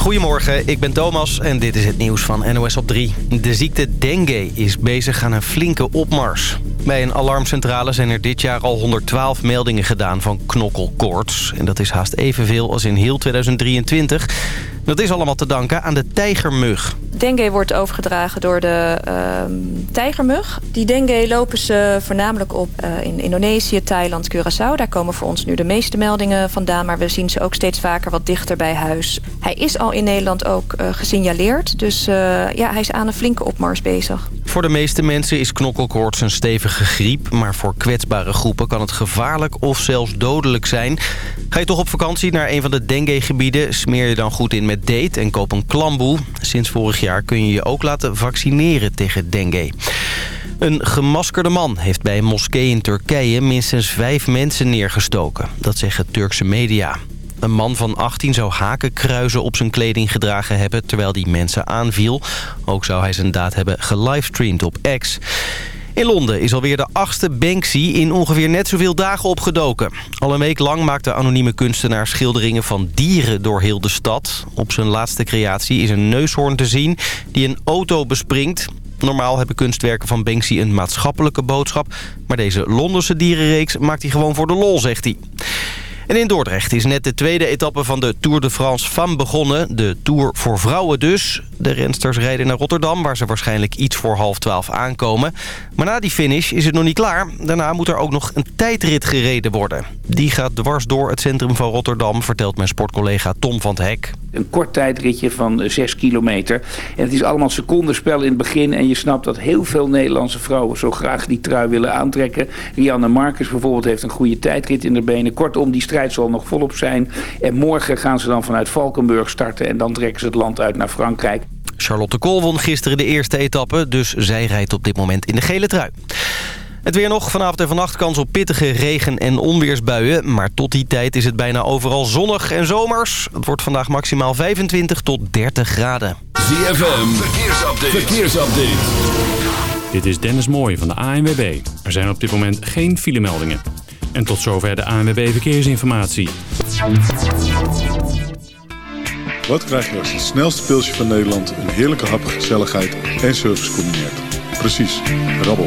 Goedemorgen, ik ben Thomas en dit is het nieuws van NOS op 3. De ziekte dengue is bezig aan een flinke opmars. Bij een alarmcentrale zijn er dit jaar al 112 meldingen gedaan van knokkelkoorts. En dat is haast evenveel als in heel 2023. Dat is allemaal te danken aan de tijgermug. Dengue wordt overgedragen door de uh, tijgermug. Die dengue lopen ze voornamelijk op uh, in Indonesië, Thailand, Curaçao. Daar komen voor ons nu de meeste meldingen vandaan. Maar we zien ze ook steeds vaker wat dichter bij huis. Hij is al in Nederland ook uh, gesignaleerd. Dus uh, ja, hij is aan een flinke opmars bezig. Voor de meeste mensen is knokkelkoorts een stevige griep. Maar voor kwetsbare groepen kan het gevaarlijk of zelfs dodelijk zijn. Ga je toch op vakantie naar een van de dengue-gebieden... smeer je dan goed in met date en koop een klamboe. Sinds vorig jaar kun je je ook laten vaccineren tegen dengue. Een gemaskerde man heeft bij een moskee in Turkije minstens vijf mensen neergestoken. Dat zeggen Turkse media. Een man van 18 zou hakenkruizen op zijn kleding gedragen hebben... terwijl die mensen aanviel. Ook zou hij zijn daad hebben gelivestreamd op X. In Londen is alweer de achtste Banksy in ongeveer net zoveel dagen opgedoken. Al een week lang maakt de anonieme kunstenaar schilderingen van dieren door heel de stad. Op zijn laatste creatie is een neushoorn te zien die een auto bespringt. Normaal hebben kunstwerken van Banksy een maatschappelijke boodschap. Maar deze Londense dierenreeks maakt hij gewoon voor de lol, zegt hij. En in Dordrecht is net de tweede etappe van de Tour de France Femme begonnen. De Tour voor vrouwen dus. De rensters rijden naar Rotterdam, waar ze waarschijnlijk iets voor half twaalf aankomen. Maar na die finish is het nog niet klaar. Daarna moet er ook nog een tijdrit gereden worden. Die gaat dwars door het centrum van Rotterdam, vertelt mijn sportcollega Tom van het Hek. Een kort tijdritje van 6 kilometer. En het is allemaal secondenspel in het begin. En je snapt dat heel veel Nederlandse vrouwen zo graag die trui willen aantrekken. Rianne Marcus bijvoorbeeld heeft een goede tijdrit in de benen. Kortom, die strijd zal nog volop zijn. En morgen gaan ze dan vanuit Valkenburg starten. En dan trekken ze het land uit naar Frankrijk. Charlotte Kool won gisteren de eerste etappe. Dus zij rijdt op dit moment in de gele trui. Het weer nog. Vanavond en vannacht kans op pittige regen- en onweersbuien. Maar tot die tijd is het bijna overal zonnig en zomers. Het wordt vandaag maximaal 25 tot 30 graden. ZFM, verkeersupdate. verkeersupdate. Dit is Dennis Mooij van de ANWB. Er zijn op dit moment geen filemeldingen. En tot zover de ANWB Verkeersinformatie. Wat krijg je als het snelste pilsje van Nederland... een heerlijke hap, gezelligheid en service combineert? Precies, rabbel.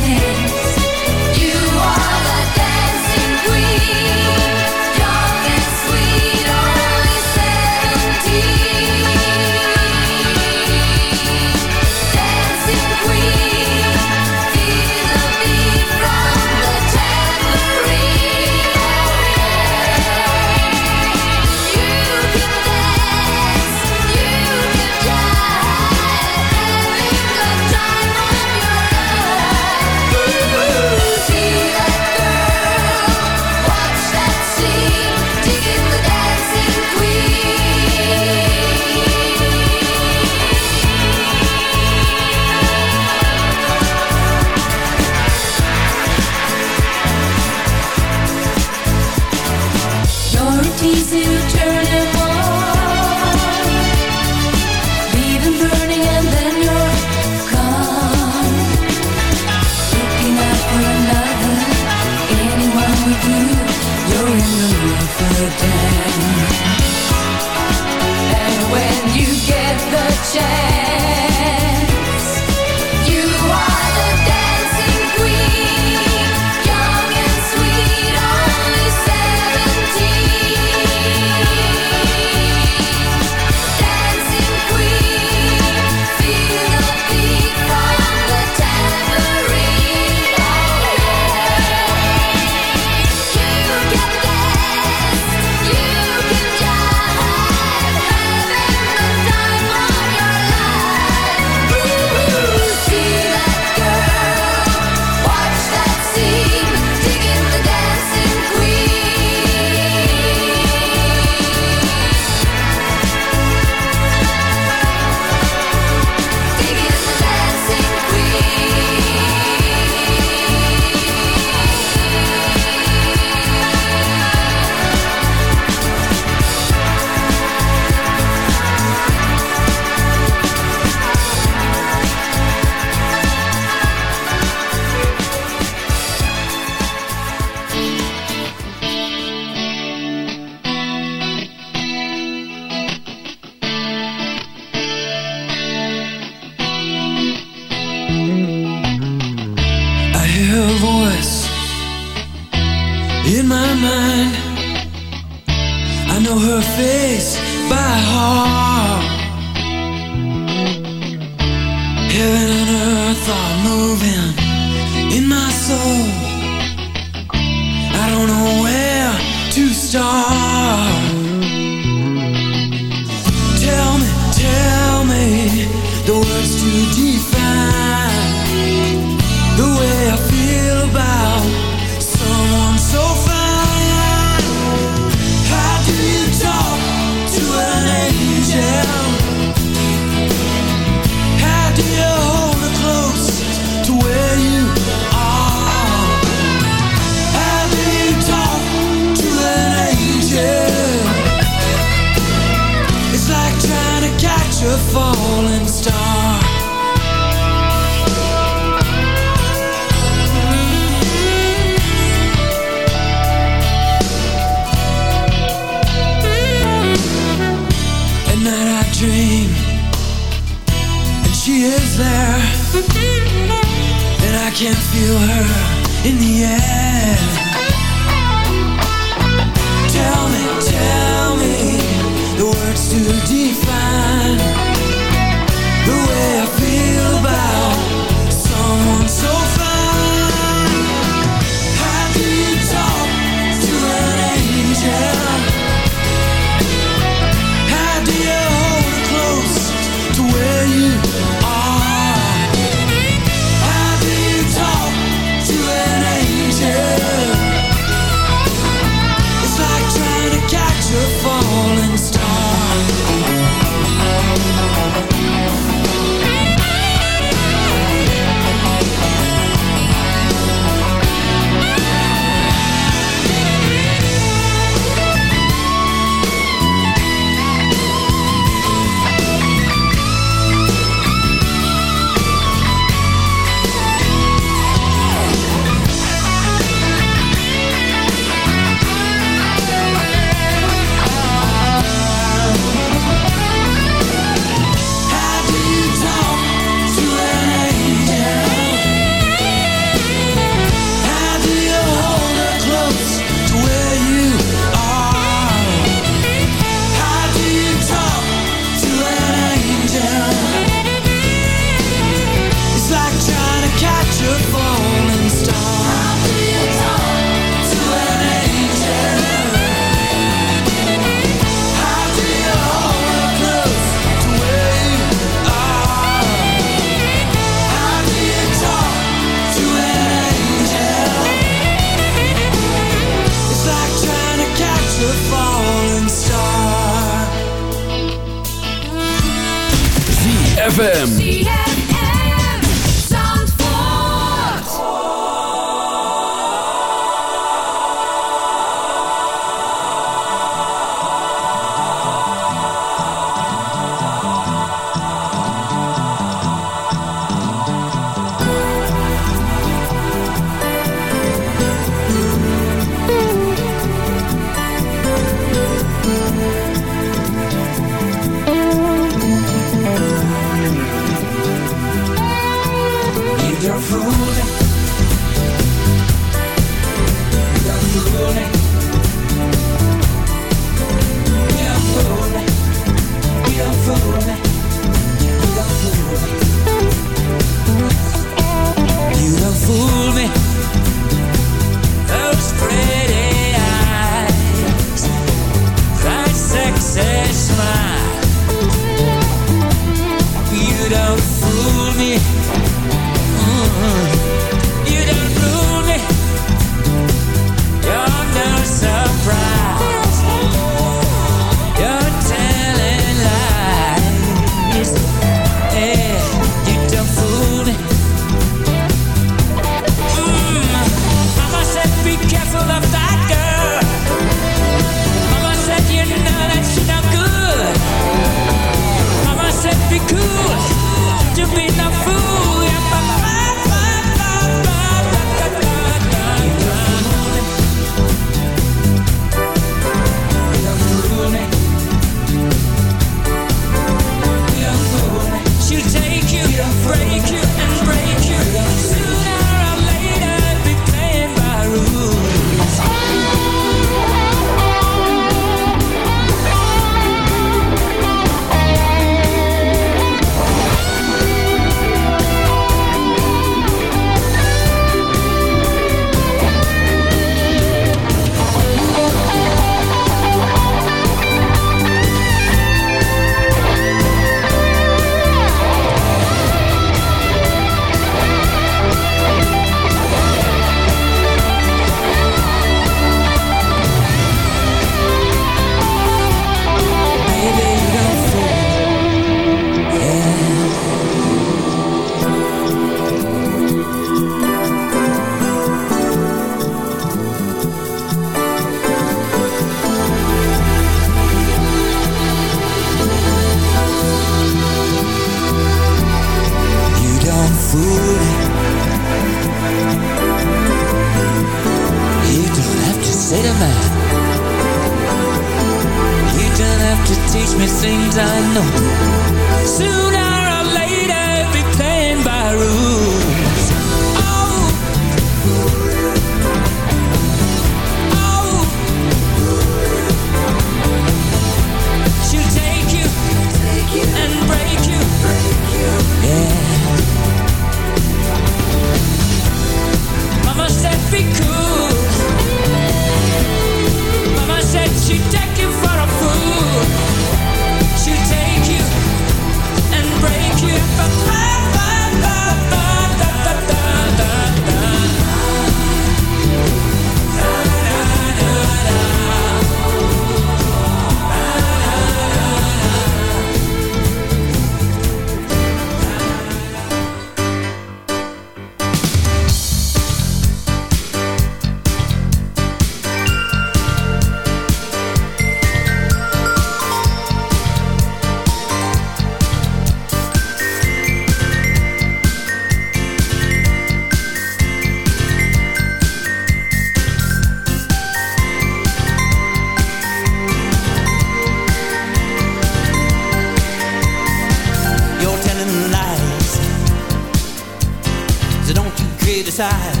hypnotized.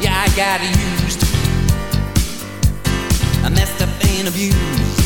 Yeah, I got used. I messed up and abused.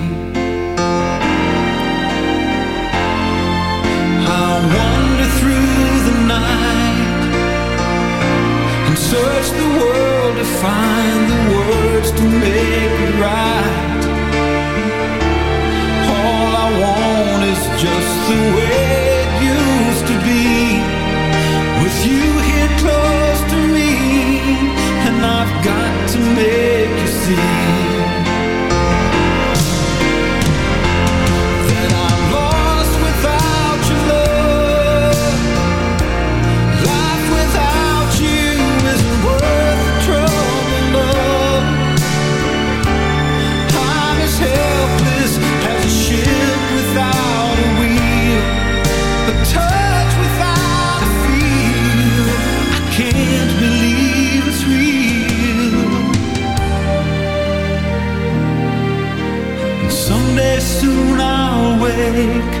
find the words to make it right. All I want is just the way it used to be. With you here close to me, and I've got to make you see. Take.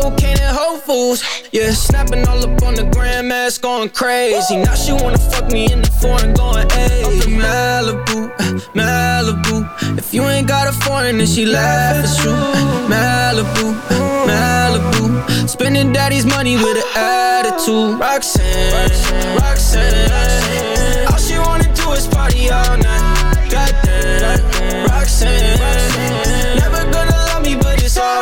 cocaine and Whole Foods, yeah. Snapping all up on the grandmas, going crazy. Now she wanna fuck me in the foreign, going, in Malibu, Malibu. If you ain't got a foreign, then she laugh at you. Malibu, Malibu. Spending daddy's money with an attitude. Roxanne, Roxanne. All she wanna do is party all night. Goddamn, Roxanne.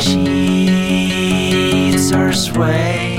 sheets are swaying.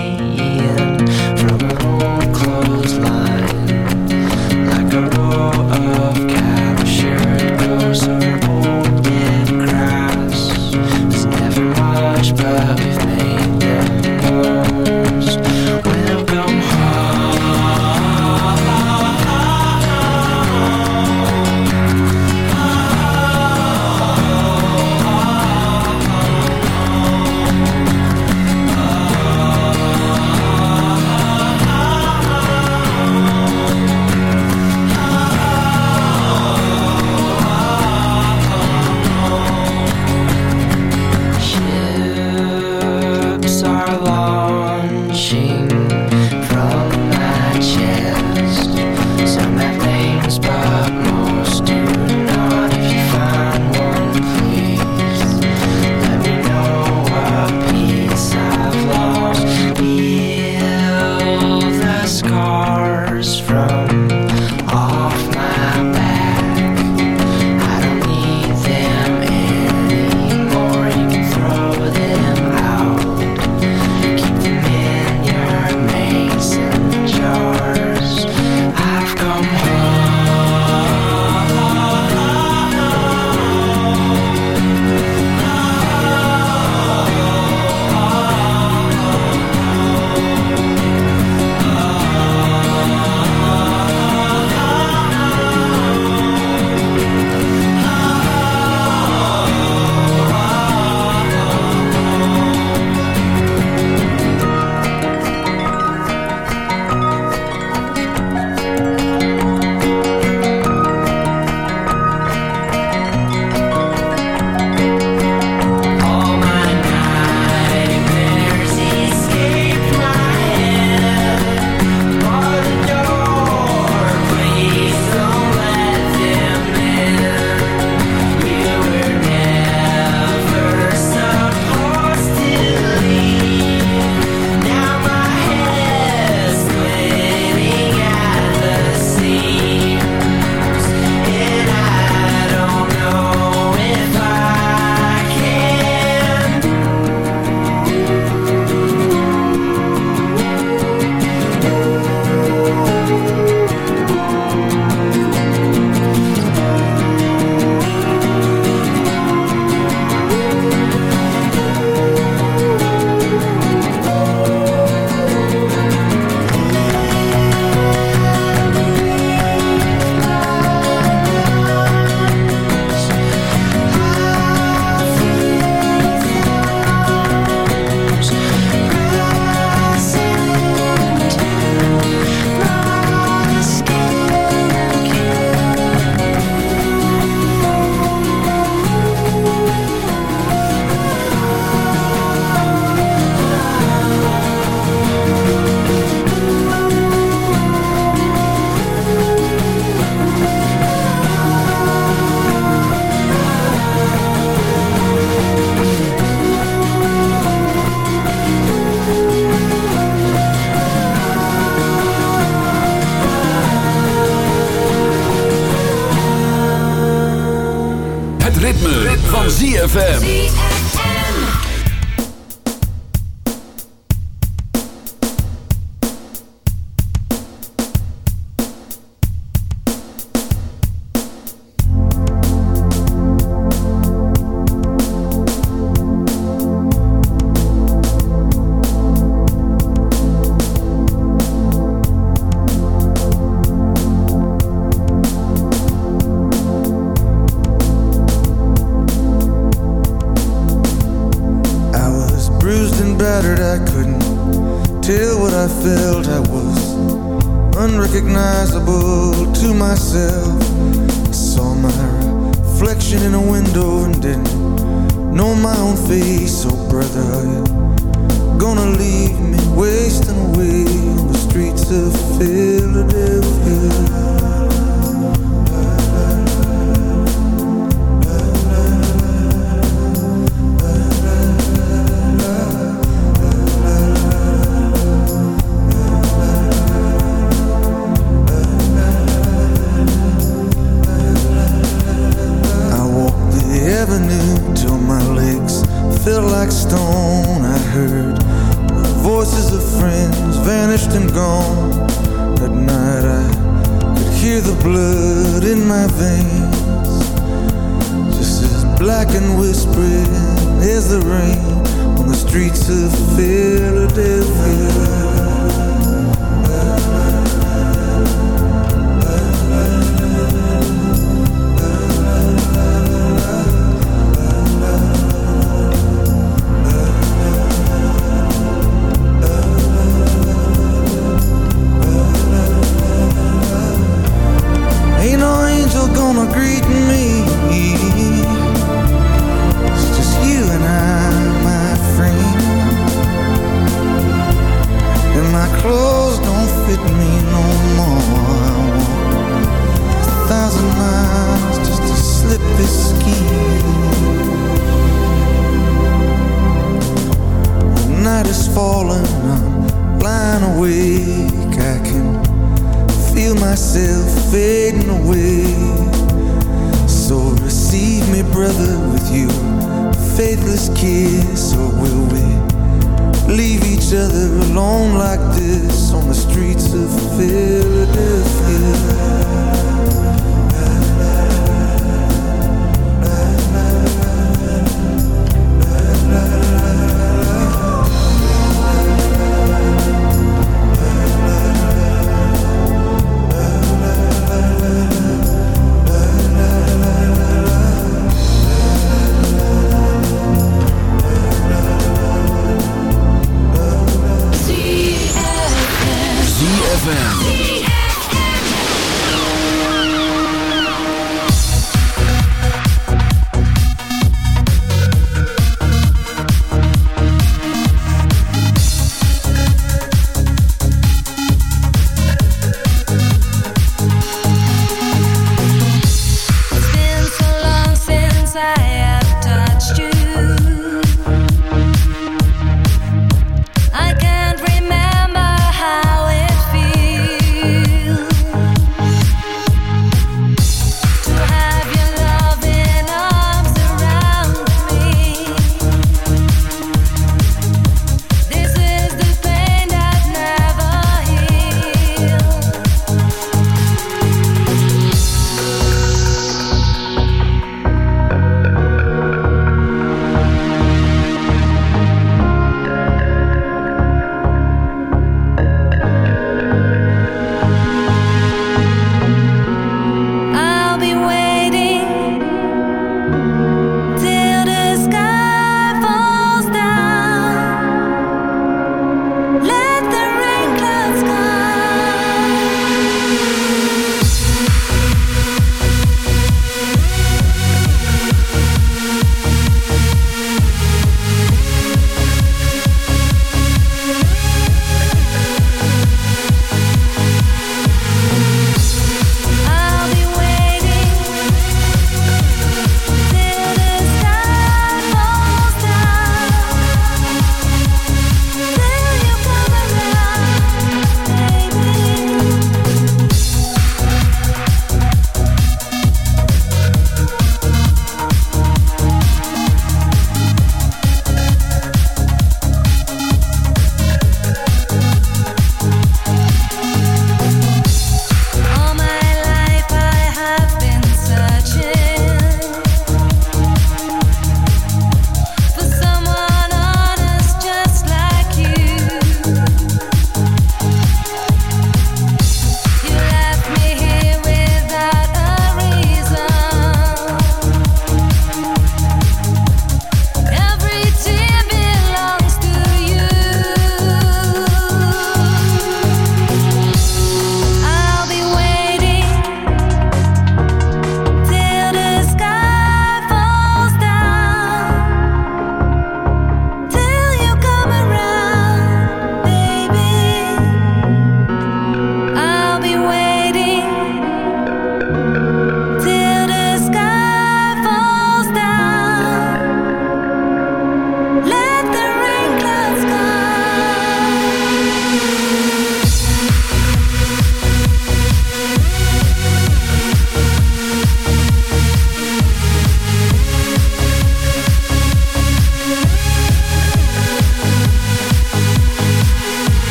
ZFM.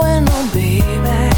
going baby